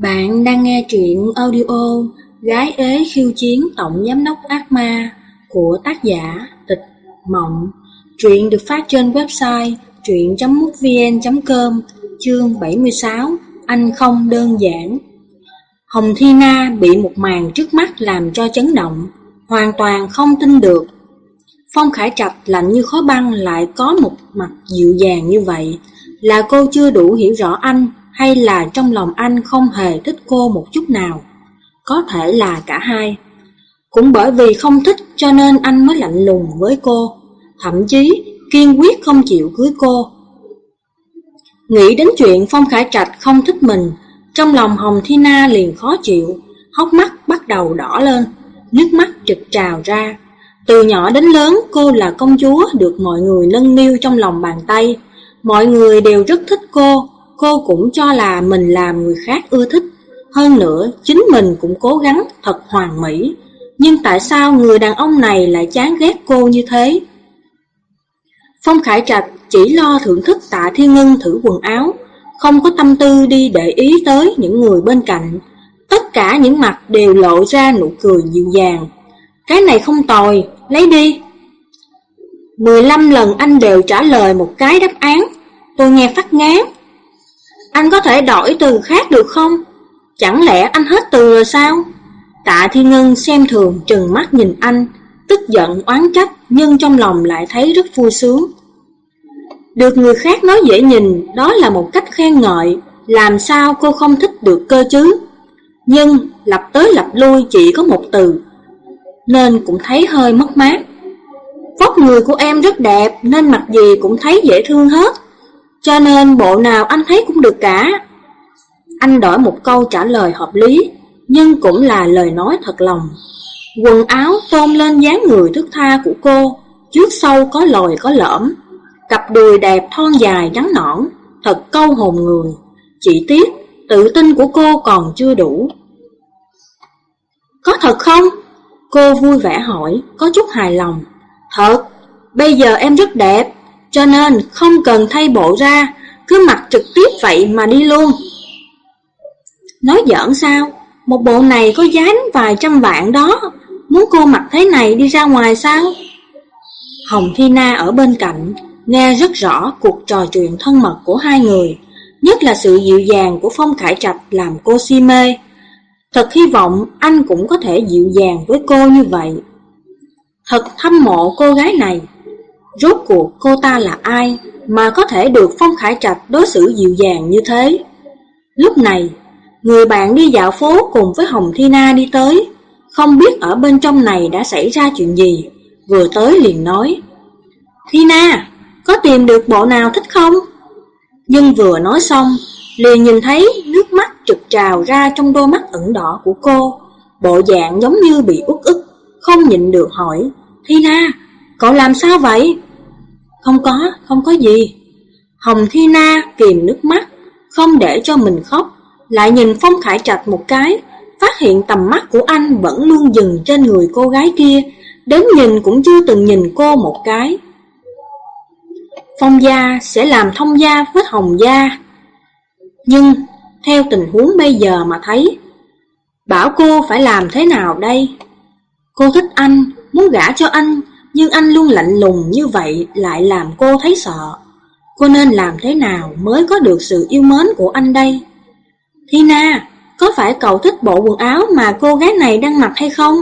Bạn đang nghe truyện audio Gái ế khiêu chiến tổng giám đốc ác ma của tác giả Tịch Mộng. Truyện được phát trên website truyện.mútvn.com chương 76 Anh không đơn giản. Hồng Thi Na bị một màn trước mắt làm cho chấn động, hoàn toàn không tin được. Phong Khải Trạch lạnh như khói băng lại có một mặt dịu dàng như vậy, là cô chưa đủ hiểu rõ anh hay là trong lòng anh không hề thích cô một chút nào. Có thể là cả hai. Cũng bởi vì không thích cho nên anh mới lạnh lùng với cô, thậm chí kiên quyết không chịu cưới cô. Nghĩ đến chuyện Phong Khải Trạch không thích mình, trong lòng Hồng Thi Na liền khó chịu, hốc mắt bắt đầu đỏ lên, nước mắt trực trào ra. Từ nhỏ đến lớn cô là công chúa được mọi người nâng niu trong lòng bàn tay, mọi người đều rất thích cô, cô cũng cho là mình làm người khác ưa thích. Hơn nữa, chính mình cũng cố gắng thật hoàn mỹ. Nhưng tại sao người đàn ông này lại chán ghét cô như thế? Phong Khải Trạch chỉ lo thưởng thức tạ thiên ngân thử quần áo, không có tâm tư đi để ý tới những người bên cạnh. Tất cả những mặt đều lộ ra nụ cười dịu dàng. Cái này không tồi, lấy đi. 15 lần anh đều trả lời một cái đáp án, tôi nghe phát ngán. Anh có thể đổi từ khác được không? Chẳng lẽ anh hết từ rồi sao? Tạ Thiên Ngân xem thường trừng mắt nhìn anh, tức giận oán trách nhưng trong lòng lại thấy rất vui sướng. Được người khác nói dễ nhìn, đó là một cách khen ngợi, làm sao cô không thích được cơ chứ? Nhưng lập tới lập lui chỉ có một từ, nên cũng thấy hơi mất mát. Vóc người của em rất đẹp nên mặt gì cũng thấy dễ thương hết. Cho nên bộ nào anh thấy cũng được cả. Anh đổi một câu trả lời hợp lý, nhưng cũng là lời nói thật lòng. Quần áo tôn lên dáng người thức tha của cô, trước sau có lồi có lõm. Cặp đùi đẹp thon dài trắng nõn, thật câu hồn người. Chỉ tiếc, tự tin của cô còn chưa đủ. Có thật không? Cô vui vẻ hỏi, có chút hài lòng. Thật, bây giờ em rất đẹp, cho nên không cần thay bộ ra, cứ mặc trực tiếp vậy mà đi luôn. Nói giỡn sao? Một bộ này có giá vài trăm vạn đó, muốn cô mặc thế này đi ra ngoài sao? Hồng Thi Na ở bên cạnh, nghe rất rõ cuộc trò chuyện thân mật của hai người, nhất là sự dịu dàng của Phong Khải Trạch làm cô si mê. Thật hy vọng anh cũng có thể dịu dàng với cô như vậy. Thật thâm mộ cô gái này. Rốt cuộc cô ta là ai mà có thể được Phong Khải Trạch đối xử dịu dàng như thế? Lúc này, người bạn đi dạo phố cùng với Hồng Thi Na đi tới, không biết ở bên trong này đã xảy ra chuyện gì, vừa tới liền nói. Thi Na, có tìm được bộ nào thích không? Nhưng vừa nói xong, liền nhìn thấy nước mắt trực trào ra trong đôi mắt ửng đỏ của cô, bộ dạng giống như bị uất ức, không nhịn được hỏi, Thi Na, cậu làm sao vậy? Không có, không có gì. Hồng Thi Na kìm nước mắt, không để cho mình khóc, lại nhìn Phong Khải Trạch một cái, phát hiện tầm mắt của anh vẫn luôn dừng trên người cô gái kia, đến nhìn cũng chưa từng nhìn cô một cái. Phong gia sẽ làm thông gia với Hồng gia. Nhưng, theo tình huống bây giờ mà thấy, bảo cô phải làm thế nào đây? Cô thích anh, muốn gả cho anh, nhưng anh luôn lạnh lùng như vậy lại làm cô thấy sợ. Cô nên làm thế nào mới có được sự yêu mến của anh đây? Tina, có phải cậu thích bộ quần áo mà cô gái này đang mặc hay không?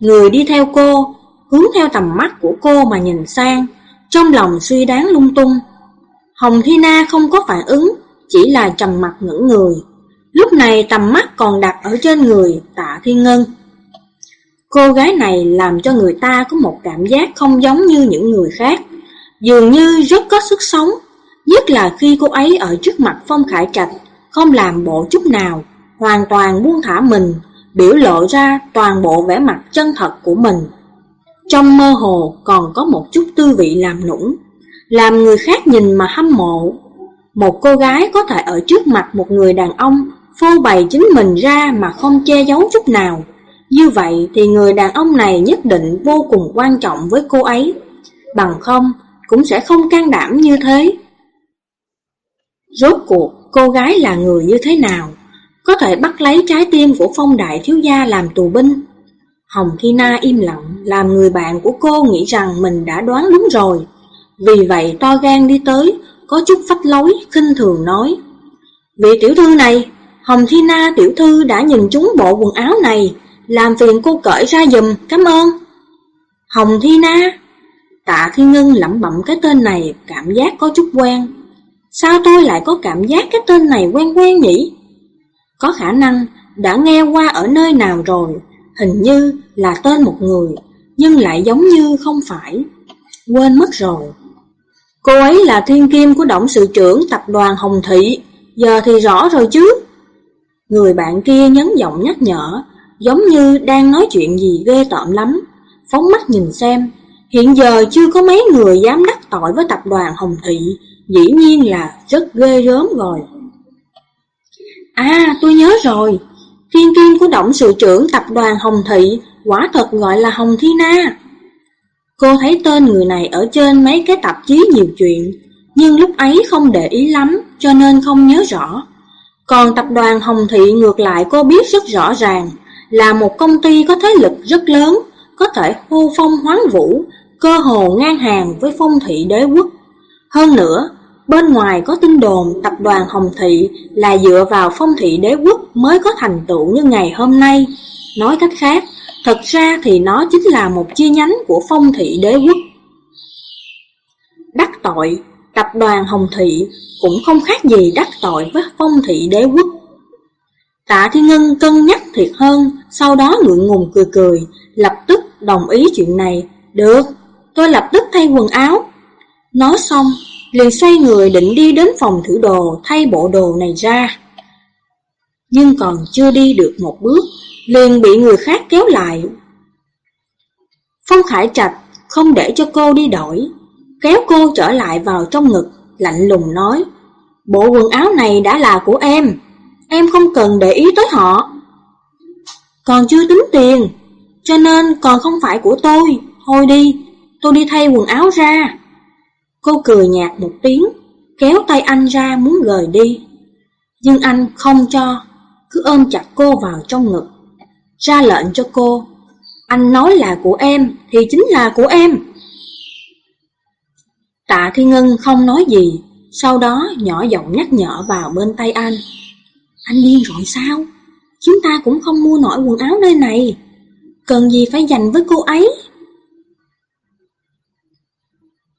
Người đi theo cô, hướng theo tầm mắt của cô mà nhìn sang, trong lòng suy đoán lung tung. Hồng Thina không có phản ứng, chỉ là trầm mặt ngưỡng người. Lúc này tầm mắt còn đặt ở trên người tạ thiên ngân. Cô gái này làm cho người ta có một cảm giác không giống như những người khác, dường như rất có sức sống, nhất là khi cô ấy ở trước mặt Phong Khải Trạch, không làm bộ chút nào, hoàn toàn buông thả mình, biểu lộ ra toàn bộ vẻ mặt chân thật của mình. Trong mơ hồ còn có một chút tư vị làm nũng, làm người khác nhìn mà hâm mộ. Một cô gái có thể ở trước mặt một người đàn ông phô bày chính mình ra mà không che giấu chút nào. Như vậy thì người đàn ông này nhất định vô cùng quan trọng với cô ấy, bằng không cũng sẽ không can đảm như thế. Rốt cuộc cô gái là người như thế nào? có thể bắt lấy trái tim của phong đại thiếu gia làm tù binh. Hồng Thi Na im lặng, làm người bạn của cô nghĩ rằng mình đã đoán đúng rồi. Vì vậy to gan đi tới, có chút phách lối, khinh thường nói. Vị tiểu thư này, Hồng Thi Na tiểu thư đã nhìn trúng bộ quần áo này, làm phiền cô cởi ra dùm, cảm ơn. Hồng Thi Na Tạ Thi Ngân lẩm bẩm cái tên này cảm giác có chút quen. Sao tôi lại có cảm giác cái tên này quen quen nhỉ? Có khả năng đã nghe qua ở nơi nào rồi, hình như là tên một người, nhưng lại giống như không phải. Quên mất rồi. Cô ấy là thiên kim của tổng sự trưởng tập đoàn Hồng Thị, giờ thì rõ rồi chứ. Người bạn kia nhấn giọng nhắc nhở, giống như đang nói chuyện gì ghê tởm lắm. Phóng mắt nhìn xem, hiện giờ chưa có mấy người dám đắc tội với tập đoàn Hồng Thị, dĩ nhiên là rất ghê rớm rồi. À, tôi nhớ rồi, thiên kim của động sự trưởng tập đoàn Hồng Thị quả thật gọi là Hồng Thi Na. Cô thấy tên người này ở trên mấy cái tạp chí nhiều chuyện, nhưng lúc ấy không để ý lắm, cho nên không nhớ rõ. Còn tập đoàn Hồng Thị ngược lại cô biết rất rõ ràng, là một công ty có thế lực rất lớn, có thể hô phong hoán vũ, cơ hồ ngang hàng với phong thị đế quốc. Hơn nữa, bên ngoài có tin đồn tập đoàn Hồng Thị là dựa vào phong thị đế quốc mới có thành tựu như ngày hôm nay. Nói cách khác, thật ra thì nó chính là một chi nhánh của phong thị đế quốc. Đắc tội, tập đoàn Hồng Thị cũng không khác gì đắc tội với phong thị đế quốc. Tạ Thiên Ngân cân nhắc thiệt hơn, sau đó ngượng ngùng cười cười, lập tức đồng ý chuyện này. Được, tôi lập tức thay quần áo. Nói xong, liền xoay người định đi đến phòng thử đồ thay bộ đồ này ra. Nhưng còn chưa đi được một bước, liền bị người khác kéo lại. Phong Khải Trạch không để cho cô đi đổi, kéo cô trở lại vào trong ngực, lạnh lùng nói, bộ quần áo này đã là của em, em không cần để ý tới họ. Còn chưa tính tiền, cho nên còn không phải của tôi, thôi đi, tôi đi thay quần áo ra. Cô cười nhạt một tiếng, kéo tay anh ra muốn rời đi. Nhưng anh không cho, cứ ôm chặt cô vào trong ngực, ra lệnh cho cô. Anh nói là của em thì chính là của em. Tạ Thi Ngân không nói gì, sau đó nhỏ giọng nhắc nhở vào bên tay anh. Anh điên rồi sao? Chúng ta cũng không mua nổi quần áo nơi này. Cần gì phải dành với cô ấy?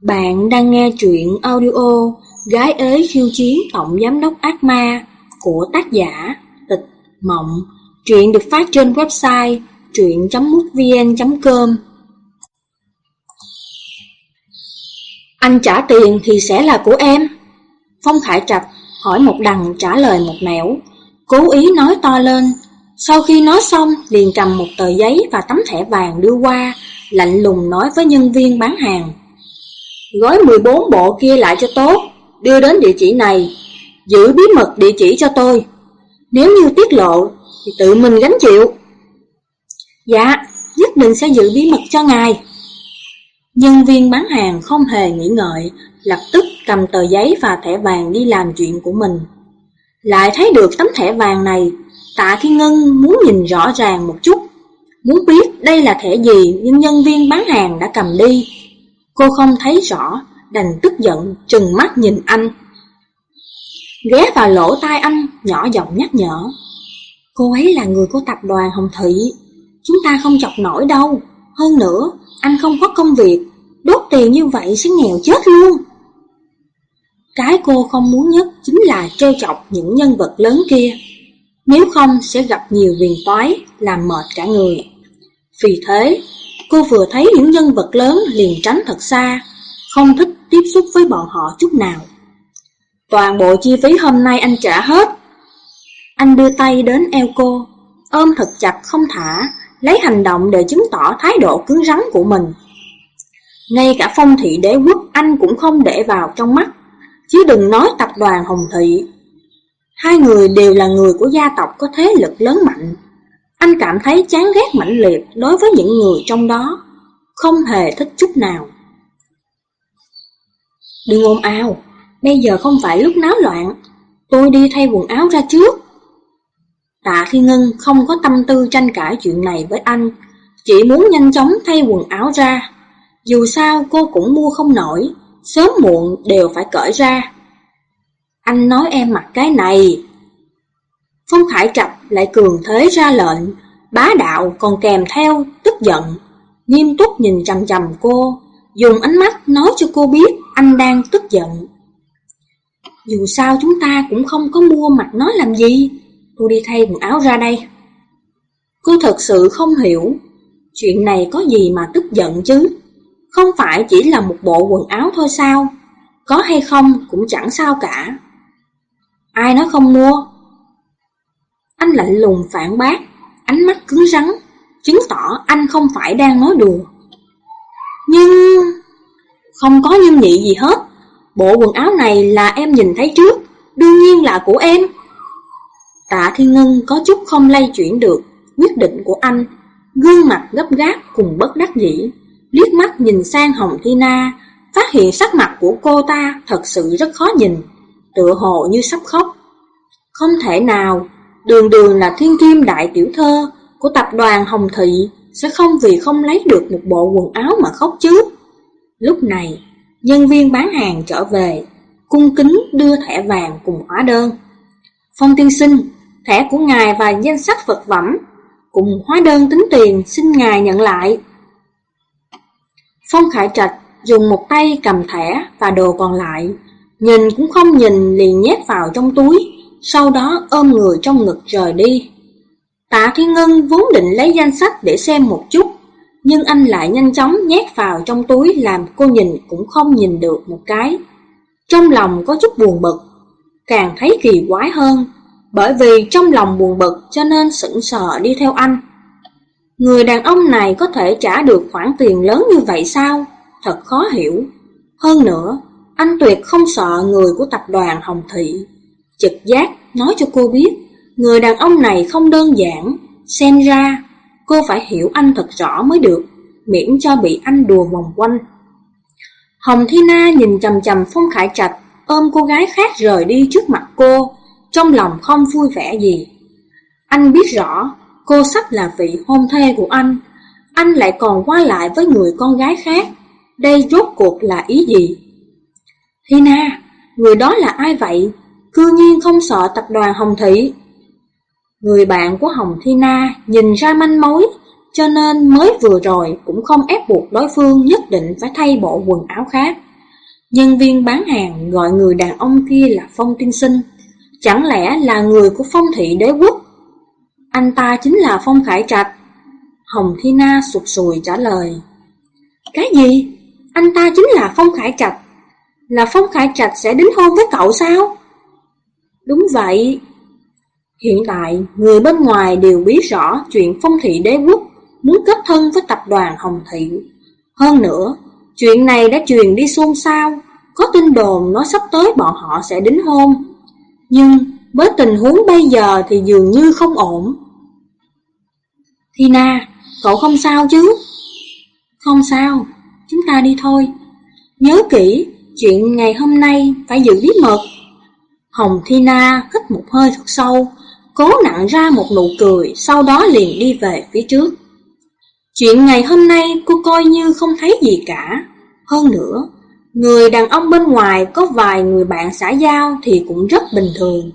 Bạn đang nghe truyện audio Gái ế khiêu chiến tổng giám đốc ác ma của tác giả Tịch Mộng. Truyện được phát trên website truyện.mútvn.com Anh trả tiền thì sẽ là của em. Phong Khải Trạch hỏi một đằng trả lời một nẻo, cố ý nói to lên. Sau khi nói xong, liền cầm một tờ giấy và tấm thẻ vàng đưa qua, lạnh lùng nói với nhân viên bán hàng. Gói 14 bộ kia lại cho tốt, đưa đến địa chỉ này, giữ bí mật địa chỉ cho tôi. Nếu như tiết lộ, thì tự mình gánh chịu. Dạ, nhất định sẽ giữ bí mật cho ngài. Nhân viên bán hàng không hề nghĩ ngợi, lập tức cầm tờ giấy và thẻ vàng đi làm chuyện của mình. Lại thấy được tấm thẻ vàng này, tạ thiên ngân muốn nhìn rõ ràng một chút. Muốn biết đây là thẻ gì nhưng nhân viên bán hàng đã cầm đi, Cô không thấy rõ, đành tức giận, trừng mắt nhìn anh. Ghé vào lỗ tai anh, nhỏ giọng nhắc nhở. Cô ấy là người của tập đoàn Hồng Thị, chúng ta không chọc nổi đâu. Hơn nữa, anh không có công việc, đốt tiền như vậy sẽ nghèo chết luôn. Cái cô không muốn nhất chính là trêu chọc những nhân vật lớn kia. Nếu không sẽ gặp nhiều viền toái, làm mệt cả người. Vì thế, Cô vừa thấy những nhân vật lớn liền tránh thật xa, không thích tiếp xúc với bọn họ chút nào. Toàn bộ chi phí hôm nay anh trả hết. Anh đưa tay đến eo cô, ôm thật chặt không thả, lấy hành động để chứng tỏ thái độ cứng rắn của mình. Ngay cả phong thị đế quốc anh cũng không để vào trong mắt, chứ đừng nói tập đoàn Hồng Thị. Hai người đều là người của gia tộc có thế lực lớn mạnh, anh cảm thấy chán ghét mãnh liệt đối với những người trong đó, không hề thích chút nào. Đừng ồn ào, bây giờ không phải lúc náo loạn, tôi đi thay quần áo ra trước. Tạ Thiên Ngân không có tâm tư tranh cãi chuyện này với anh, chỉ muốn nhanh chóng thay quần áo ra. Dù sao cô cũng mua không nổi, sớm muộn đều phải cởi ra. Anh nói em mặc cái này. Phong Khải Trạch lại cường thế ra lệnh, bá đạo còn kèm theo tức giận, nghiêm túc nhìn chằm chằm cô, dùng ánh mắt nói cho cô biết anh đang tức giận. Dù sao chúng ta cũng không có mua mặt nó làm gì, tôi đi thay quần áo ra đây. Cô thật sự không hiểu, chuyện này có gì mà tức giận chứ, không phải chỉ là một bộ quần áo thôi sao, có hay không cũng chẳng sao cả. Ai nói không mua? Anh lạnh lùng phản bác, ánh mắt cứng rắn, chứng tỏ anh không phải đang nói đùa. Nhưng... Không có nhâm nhị gì hết, bộ quần áo này là em nhìn thấy trước, đương nhiên là của em. Tạ Thiên Ngân có chút không lay chuyển được quyết định của anh, gương mặt gấp gáp cùng bất đắc dĩ, liếc mắt nhìn sang Hồng Thi Na, phát hiện sắc mặt của cô ta thật sự rất khó nhìn, tựa hồ như sắp khóc. Không thể nào, đường đường là thiên kim đại tiểu thơ của tập đoàn Hồng Thị sẽ không vì không lấy được một bộ quần áo mà khóc chứ. Lúc này, nhân viên bán hàng trở về, cung kính đưa thẻ vàng cùng hóa đơn. Phong tiên sinh, thẻ của ngài và danh sách vật phẩm, cùng hóa đơn tính tiền xin ngài nhận lại. Phong Khải Trạch dùng một tay cầm thẻ và đồ còn lại, nhìn cũng không nhìn liền nhét vào trong túi, sau đó ôm người trong ngực rời đi. Tạ Thiên Ngân vốn định lấy danh sách để xem một chút, nhưng anh lại nhanh chóng nhét vào trong túi làm cô nhìn cũng không nhìn được một cái. Trong lòng có chút buồn bực, càng thấy kỳ quái hơn, bởi vì trong lòng buồn bực cho nên sững sờ đi theo anh. Người đàn ông này có thể trả được khoản tiền lớn như vậy sao? Thật khó hiểu. Hơn nữa, anh tuyệt không sợ người của tập đoàn Hồng Thị. Trực giác nói cho cô biết, người đàn ông này không đơn giản, xem ra cô phải hiểu anh thật rõ mới được, miễn cho bị anh đùa vòng quanh. Hồng Thi Na nhìn chầm chầm Phong Khải Trạch, ôm cô gái khác rời đi trước mặt cô, trong lòng không vui vẻ gì. Anh biết rõ, cô sắp là vị hôn thê của anh, anh lại còn qua lại với người con gái khác, đây rốt cuộc là ý gì? Hina, người đó là ai vậy? Cư nhiên không sợ tập đoàn Hồng Thị. Người bạn của Hồng Thi Na nhìn ra manh mối, cho nên mới vừa rồi cũng không ép buộc đối phương nhất định phải thay bộ quần áo khác. Nhân viên bán hàng gọi người đàn ông kia là Phong Tiên Sinh, chẳng lẽ là người của Phong Thị Đế Quốc? Anh ta chính là Phong Khải Trạch. Hồng Thi Na sụt sùi trả lời. Cái gì? Anh ta chính là Phong Khải Trạch. Là Phong Khải Trạch sẽ đính hôn với cậu sao? Đúng vậy. Hiện tại, người bên ngoài đều biết rõ chuyện phong thị đế quốc muốn kết thân với tập đoàn Hồng Thị. Hơn nữa, chuyện này đã truyền đi xôn xao, có tin đồn nói sắp tới bọn họ sẽ đính hôn. Nhưng với tình huống bây giờ thì dường như không ổn. Tina, cậu không sao chứ? Không sao, chúng ta đi thôi. Nhớ kỹ, chuyện ngày hôm nay phải giữ bí mật. Hồng Thina hít một hơi thật sâu, cố nặng ra một nụ cười, sau đó liền đi về phía trước. Chuyện ngày hôm nay cô coi như không thấy gì cả. Hơn nữa, người đàn ông bên ngoài có vài người bạn xã giao thì cũng rất bình thường.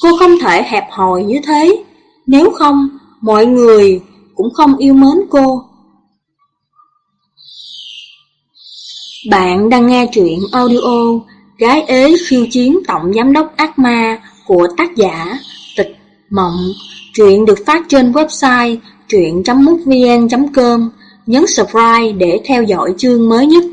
Cô không thể hẹp hòi như thế, nếu không, mọi người cũng không yêu mến cô. Bạn đang nghe truyện audio Gái ế khiêu chiến tổng giám đốc ác ma của tác giả Tịch Mộng. Truyện được phát trên website truyện.mútvn.com. Nhấn subscribe để theo dõi chương mới nhất.